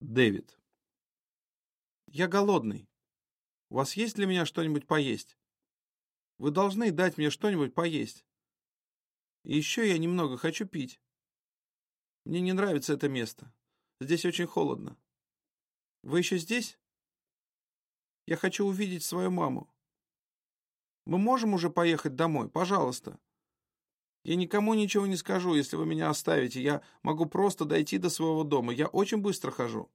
Дэвид. Я голодный. У вас есть для меня что-нибудь поесть? Вы должны дать мне что-нибудь поесть. И еще я немного хочу пить. Мне не нравится это место. Здесь очень холодно. Вы еще здесь? Я хочу увидеть свою маму. Мы можем уже поехать домой, пожалуйста. Я никому ничего не скажу, если вы меня оставите. Я могу просто дойти до своего дома. Я очень быстро хожу.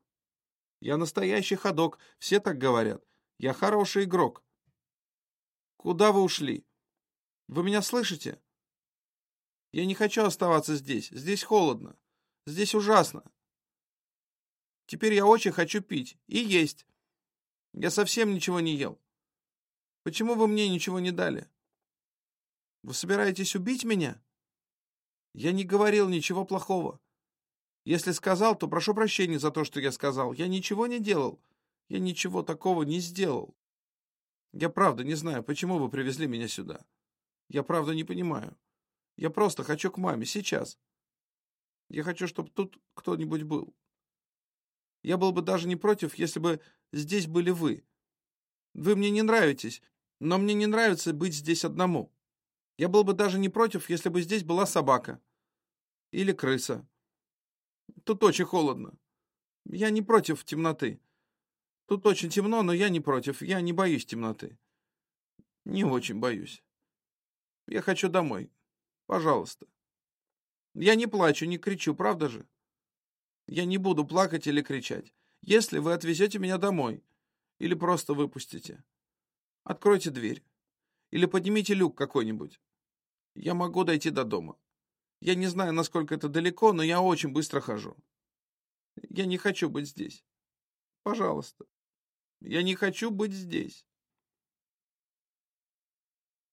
Я настоящий ходок, все так говорят. Я хороший игрок. Куда вы ушли? Вы меня слышите? Я не хочу оставаться здесь. Здесь холодно. Здесь ужасно. Теперь я очень хочу пить и есть. Я совсем ничего не ел. Почему вы мне ничего не дали? Вы собираетесь убить меня? Я не говорил ничего плохого. Если сказал, то прошу прощения за то, что я сказал. Я ничего не делал. Я ничего такого не сделал. Я правда не знаю, почему вы привезли меня сюда. Я правда не понимаю. Я просто хочу к маме, сейчас. Я хочу, чтобы тут кто-нибудь был. Я был бы даже не против, если бы здесь были вы. Вы мне не нравитесь, но мне не нравится быть здесь одному. Я был бы даже не против, если бы здесь была собака. Или крыса. Тут очень холодно. Я не против темноты. Тут очень темно, но я не против. Я не боюсь темноты. Не очень боюсь. Я хочу домой. Пожалуйста. Я не плачу, не кричу, правда же? Я не буду плакать или кричать, если вы отвезете меня домой. Или просто выпустите. Откройте дверь. Или поднимите люк какой-нибудь. Я могу дойти до дома. Я не знаю, насколько это далеко, но я очень быстро хожу. Я не хочу быть здесь. Пожалуйста. Я не хочу быть здесь.